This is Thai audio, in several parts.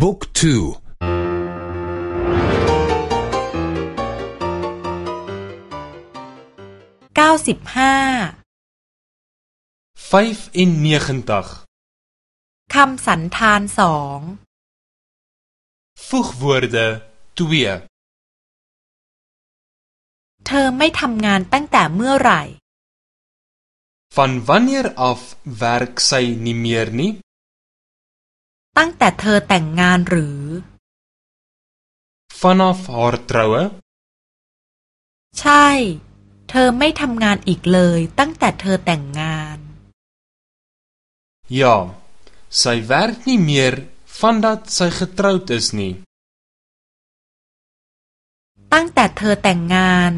บุ๊กทูเก้าสิบห้าคำสันธานสอง voegwoorde 2เธอไม่ทำงานตั้งแต่เมื่อไหร่ Van wanneer af werk sy nie meer nie ตั้งแต่เธอแต่งงานหรือ Vanaf haar troue ใช่ เธอไม่ทำงานอีกเลยตั้งแต่เธอแต่งงาน Ja sy werk nie meer vandat sy getroud is nie ตั้งแต่เธอแต่งงาน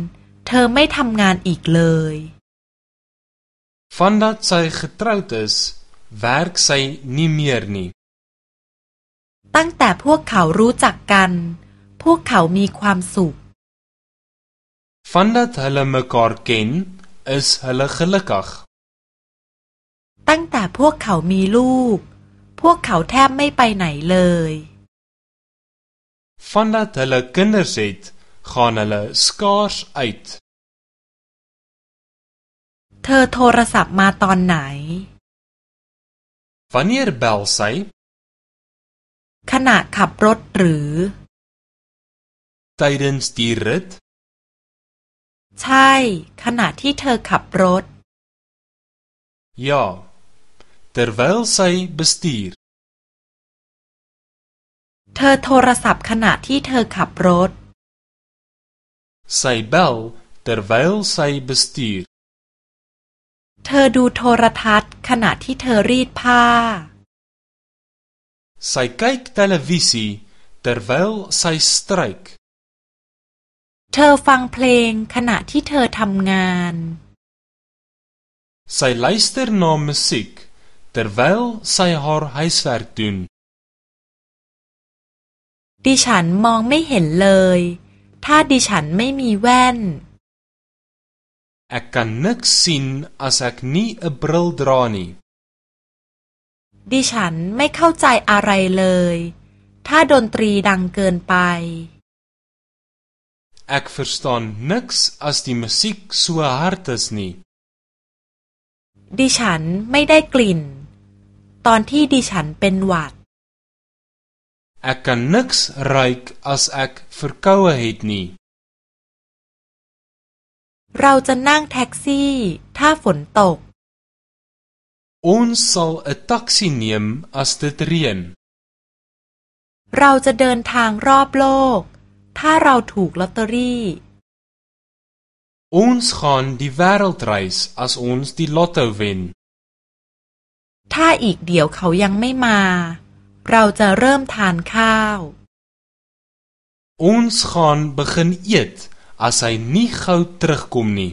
เธอไม่ทำงานอีกเลย Vandat sy getroud is werk sy nie meer nie ตั้งแต่พวกเขารู้จักกัน พวกเขามีความสุข Vandat hulle mekaar ken is hulle gelukkig ตั้งแต่พวกเขามีลูก พวกเขาแทบไม่ไปไหนเลย Vandat hulle kinders het gaan hulle skaars uit เธอโทรศัพท์มาตอนไหน Wanneer bel sy ขณะขับรถหรือ Tydens die rit ใช่ ขณะที่เธอขับรถ Ja terwyl sy bestuur เธอโทรศัพท์ขณะที่เธอขับรถ Sy bel terwyl sy bestuur เธอดูโทรทัศน์ขณะที่เธอรีดผ้า Sy kyk televisie terwyl sy stryk เธอฟังเพลงขณะที่เธอทำงาน Sy luister na musiek terwyl sy haar huiswerk doen ดิฉันมองไม่เห็นเลย ถ้าดิฉันไม่มีแว่น Ek kan niks sien as ek nie 'n bril dra nie ดิฉันไม่เข้าใจอะไรเลย ถ้าดนตรีดังเกินไป Ek verstaan niks as die musiek so hard is nie ดิฉันไม่ได้กลิ่น ตอนที่ดิฉันเป็นหวัด Ek kan niks ruik as ek verkoue het nie เราจะนั่งแท็กซี่ ถ้าฝนตก Ons sal 'n taxi neem as dit reën เราจะเดินทางรอบโลก ถ้าเราถูกลอตเตอรี่ Ons gaan die wêreld reis as ons die lotto wen ถ้าอีกเดี๋ยวเขายังไม่มา เราจะเริ่มทานข้าว Ons gaan begin eet as hy nie gou terugkom nie